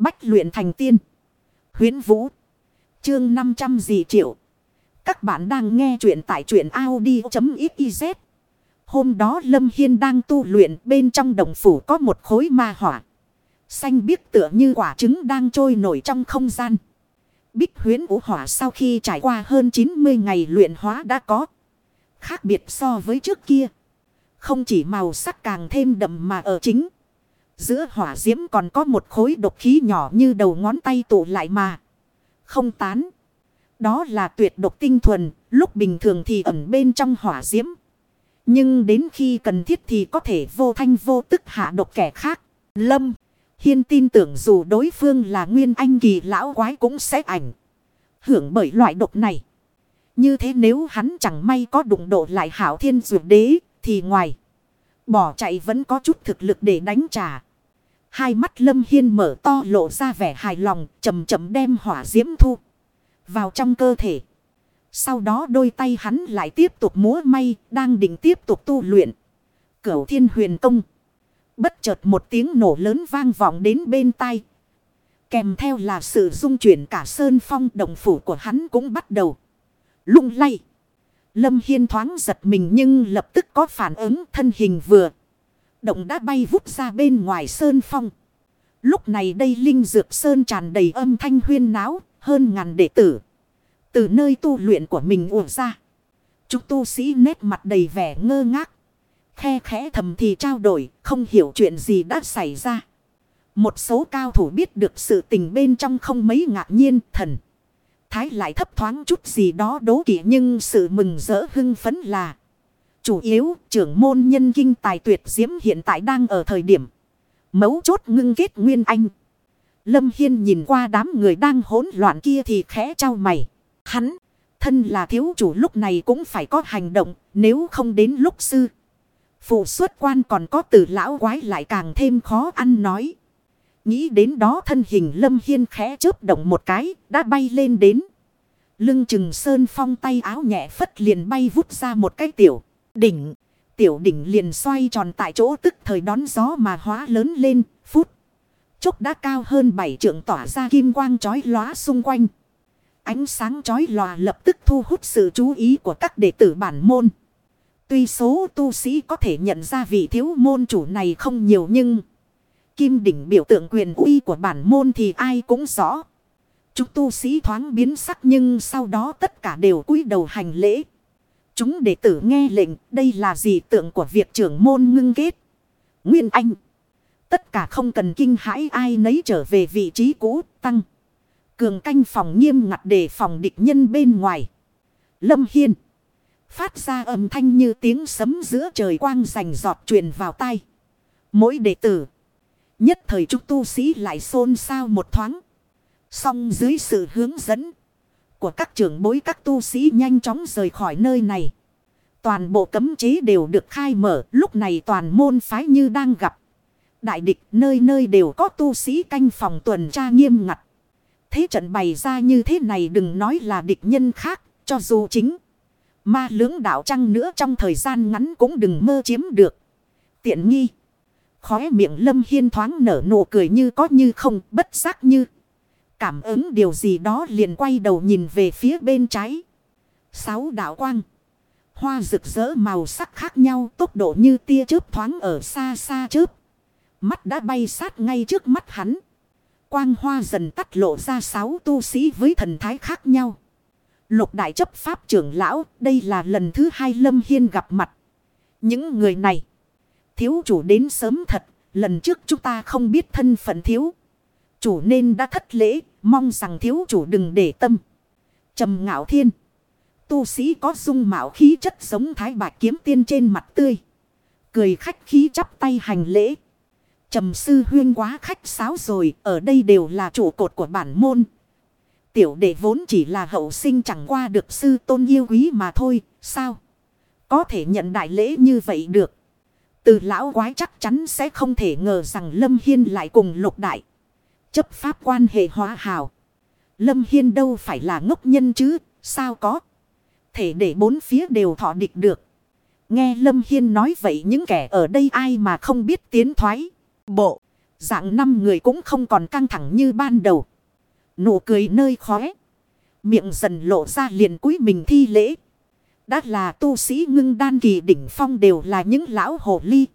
Bách luyện thành tiên. Huyến Vũ. Chương 500 dị triệu. Các bạn đang nghe truyện tại truyện Audi.xyz. Hôm đó Lâm Hiên đang tu luyện, bên trong đồng phủ có một khối ma hỏa. Xanh biếc tựa như quả trứng đang trôi nổi trong không gian. Bích huyến vũ hỏa sau khi trải qua hơn 90 ngày luyện hóa đã có. Khác biệt so với trước kia. Không chỉ màu sắc càng thêm đậm mà ở chính. Giữa hỏa diễm còn có một khối độc khí nhỏ như đầu ngón tay tụ lại mà. Không tán. Đó là tuyệt độc tinh thuần, lúc bình thường thì ẩn bên trong hỏa diễm. Nhưng đến khi cần thiết thì có thể vô thanh vô tức hạ độc kẻ khác. Lâm, Hiên tin tưởng dù đối phương là nguyên anh kỳ lão quái cũng sẽ ảnh. Hưởng bởi loại độc này. Như thế nếu hắn chẳng may có đụng độ lại hảo thiên dược đế thì ngoài. Bỏ chạy vẫn có chút thực lực để đánh trả. Hai mắt Lâm Hiên mở to lộ ra vẻ hài lòng, chậm chậm đem hỏa diễm thu vào trong cơ thể. Sau đó đôi tay hắn lại tiếp tục múa may, đang định tiếp tục tu luyện. Cửu thiên huyền công. Bất chợt một tiếng nổ lớn vang vọng đến bên tai. Kèm theo là sự dung chuyển cả sơn phong đồng phủ của hắn cũng bắt đầu. Lung lay. Lâm Hiên thoáng giật mình nhưng lập tức có phản ứng thân hình vừa. Động đã bay vút ra bên ngoài sơn phong. Lúc này đây Linh Dược Sơn tràn đầy âm thanh huyên náo, hơn ngàn đệ tử. Từ nơi tu luyện của mình ùa ra. Chúng tu sĩ nét mặt đầy vẻ ngơ ngác. Khe khẽ thầm thì trao đổi, không hiểu chuyện gì đã xảy ra. Một số cao thủ biết được sự tình bên trong không mấy ngạc nhiên thần. Thái lại thấp thoáng chút gì đó đố kỵ nhưng sự mừng rỡ hưng phấn là. Chủ yếu trưởng môn nhân kinh tài tuyệt diễm hiện tại đang ở thời điểm. Mấu chốt ngưng kết nguyên anh. Lâm Hiên nhìn qua đám người đang hỗn loạn kia thì khẽ trao mày. Hắn, thân là thiếu chủ lúc này cũng phải có hành động nếu không đến lúc sư. Phụ xuất quan còn có từ lão quái lại càng thêm khó ăn nói. Nghĩ đến đó thân hình Lâm Hiên khẽ chớp động một cái, đã bay lên đến. Lưng chừng sơn phong tay áo nhẹ phất liền bay vút ra một cái tiểu đỉnh. Tiểu đỉnh liền xoay tròn tại chỗ tức thời đón gió mà hóa lớn lên, phút. Chốc đã cao hơn bảy trượng tỏa ra kim quang chói lóa xung quanh. Ánh sáng chói lòa lập tức thu hút sự chú ý của các đệ tử bản môn. Tuy số tu sĩ có thể nhận ra vị thiếu môn chủ này không nhiều nhưng... Kim đỉnh biểu tượng quyền uy của bản môn thì ai cũng rõ. Chúng tu sĩ thoáng biến sắc nhưng sau đó tất cả đều cúi đầu hành lễ. Chúng đệ tử nghe lệnh, đây là gì tượng của việc trưởng môn ngưng kết. Nguyên Anh. Tất cả không cần kinh hãi, ai nấy trở về vị trí cũ, tăng. Cường canh phòng nghiêm ngặt để phòng địch nhân bên ngoài. Lâm Hiên. Phát ra âm thanh như tiếng sấm giữa trời quang rành giọt truyền vào tai. Mỗi đệ tử. Nhất thời trúc tu sĩ lại xôn xao một thoáng. Xong dưới sự hướng dẫn của các trưởng bối các tu sĩ nhanh chóng rời khỏi nơi này. Toàn bộ cấm chế đều được khai mở, lúc này toàn môn phái như đang gặp. Đại địch nơi nơi đều có tu sĩ canh phòng tuần tra nghiêm ngặt. Thế trận bày ra như thế này đừng nói là địch nhân khác, cho dù chính. Ma lưỡng đạo trăng nữa trong thời gian ngắn cũng đừng mơ chiếm được. Tiện nghi. Khóe miệng lâm hiên thoáng nở nụ cười như có như không, bất giác như. Cảm ứng điều gì đó liền quay đầu nhìn về phía bên trái. Sáu đạo quang. Hoa rực rỡ màu sắc khác nhau tốc độ như tia chớp thoáng ở xa xa chớp. Mắt đã bay sát ngay trước mắt hắn. Quang hoa dần tắt lộ ra sáu tu sĩ với thần thái khác nhau. Lục đại chấp pháp trưởng lão, đây là lần thứ hai Lâm Hiên gặp mặt. Những người này, thiếu chủ đến sớm thật, lần trước chúng ta không biết thân phận thiếu. Chủ nên đã thất lễ, mong rằng thiếu chủ đừng để tâm. trầm ngạo thiên, tu sĩ có dung mạo khí chất giống thái bạch kiếm tiên trên mặt tươi. Cười khách khí chắp tay hành lễ. Trầm sư huyên quá khách sáo rồi, ở đây đều là trụ cột của bản môn. Tiểu đệ vốn chỉ là hậu sinh chẳng qua được sư tôn yêu quý mà thôi, sao? Có thể nhận đại lễ như vậy được. Từ lão quái chắc chắn sẽ không thể ngờ rằng Lâm Hiên lại cùng lục đại. Chấp pháp quan hệ hóa hào. Lâm Hiên đâu phải là ngốc nhân chứ, sao có? Thể để bốn phía đều thọ địch được. Nghe Lâm Hiên nói vậy những kẻ ở đây ai mà không biết tiến thoái bộ. Dạng năm người cũng không còn căng thẳng như ban đầu. Nụ cười nơi khóe. Miệng dần lộ ra liền cúi mình thi lễ. Đã là tu sĩ ngưng đan kỳ đỉnh phong đều là những lão hồ ly.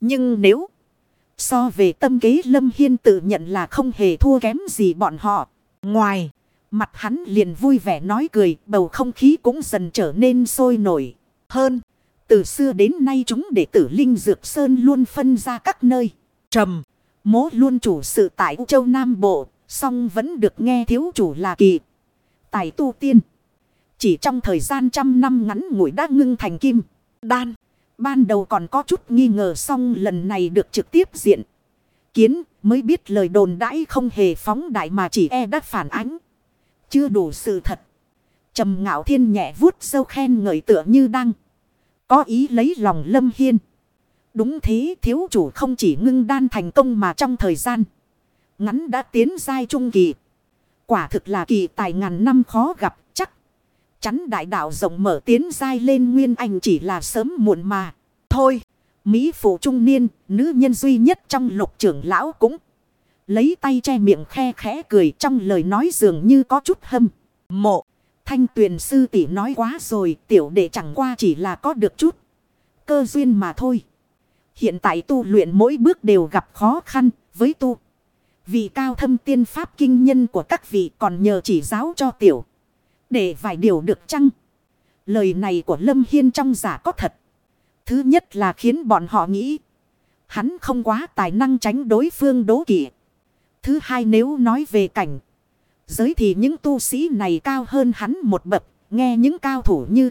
Nhưng nếu so về tâm kế Lâm Hiên tự nhận là không hề thua kém gì bọn họ. Ngoài, mặt hắn liền vui vẻ nói cười, bầu không khí cũng dần trở nên sôi nổi hơn. Từ xưa đến nay chúng đệ tử Linh Dược Sơn luôn phân ra các nơi. Trầm, mố luôn chủ sự tại U Châu Nam Bộ, song vẫn được nghe thiếu chủ là kỳ. Tài tu tiên. Chỉ trong thời gian trăm năm ngắn ngủi đã ngưng thành kim. Đan. Ban đầu còn có chút nghi ngờ song lần này được trực tiếp diện. Kiến mới biết lời đồn đãi không hề phóng đại mà chỉ e đã phản ánh. Chưa đủ sự thật. trầm ngạo thiên nhẹ vuốt sâu khen ngợi tựa như đang. Có ý lấy lòng lâm hiên. Đúng thế, thiếu chủ không chỉ ngưng đan thành công mà trong thời gian. Ngắn đã tiến giai trung kỳ. Quả thực là kỳ tài ngàn năm khó gặp. Chắn đại đạo rộng mở tiến dai lên nguyên anh chỉ là sớm muộn mà. Thôi, Mỹ phụ trung niên, nữ nhân duy nhất trong lục trưởng lão cũng. Lấy tay che miệng khe khẽ cười trong lời nói dường như có chút hâm. Mộ, thanh tuyền sư tỷ nói quá rồi, tiểu đệ chẳng qua chỉ là có được chút. Cơ duyên mà thôi. Hiện tại tu luyện mỗi bước đều gặp khó khăn với tu. vì cao thâm tiên pháp kinh nhân của các vị còn nhờ chỉ giáo cho tiểu. Để vài điều được chăng? Lời này của Lâm Hiên trong giả có thật. Thứ nhất là khiến bọn họ nghĩ. Hắn không quá tài năng tránh đối phương đố kỵ. Thứ hai nếu nói về cảnh. Giới thì những tu sĩ này cao hơn hắn một bậc. Nghe những cao thủ như.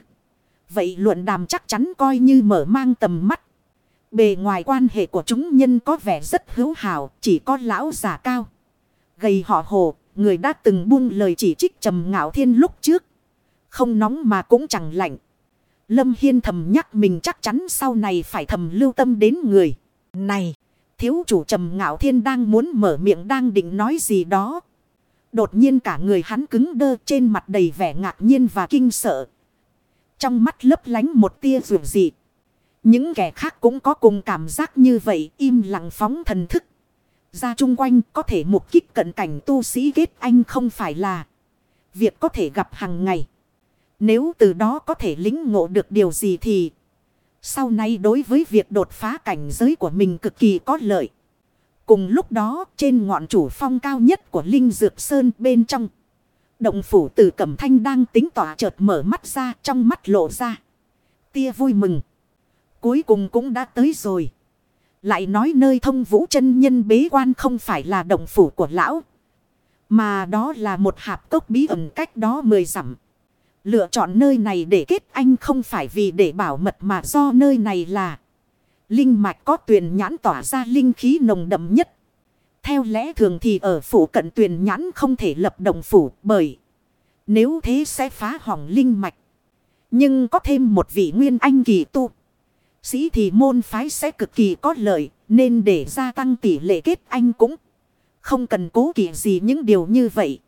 Vậy luận đàm chắc chắn coi như mở mang tầm mắt. Bề ngoài quan hệ của chúng nhân có vẻ rất hữu hảo. Chỉ có lão giả cao. Gầy họ hồ. Người đã từng buông lời chỉ trích trầm ngạo thiên lúc trước. Không nóng mà cũng chẳng lạnh. Lâm Hiên thầm nhắc mình chắc chắn sau này phải thầm lưu tâm đến người. Này, thiếu chủ trầm ngạo thiên đang muốn mở miệng đang định nói gì đó. Đột nhiên cả người hắn cứng đơ trên mặt đầy vẻ ngạc nhiên và kinh sợ. Trong mắt lấp lánh một tia rượu dị. Những kẻ khác cũng có cùng cảm giác như vậy im lặng phóng thần thức. Ra chung quanh, có thể mục kích cận cảnh tu sĩ kết anh không phải là việc có thể gặp hàng ngày. Nếu từ đó có thể lính ngộ được điều gì thì sau này đối với việc đột phá cảnh giới của mình cực kỳ có lợi. Cùng lúc đó, trên ngọn chủ phong cao nhất của Linh Dược Sơn bên trong. Động phủ tử cẩm thanh đang tính tỏa chợt mở mắt ra, trong mắt lộ ra. Tia vui mừng. Cuối cùng cũng đã tới rồi. Lại nói nơi thông vũ chân nhân bế quan không phải là động phủ của lão. Mà đó là một hạp cốc bí ẩn cách đó mười dặm. Lựa chọn nơi này để kết anh không phải vì để bảo mật mà do nơi này là linh mạch có tuyền nhãn tỏa ra linh khí nồng đậm nhất. Theo lẽ thường thì ở phủ cận tuyền nhãn không thể lập động phủ bởi nếu thế sẽ phá hỏng linh mạch. Nhưng có thêm một vị nguyên anh kỳ tu. Sĩ thì môn phái sẽ cực kỳ có lợi, nên để gia tăng tỷ lệ kết anh cũng không cần cố kỵ gì những điều như vậy.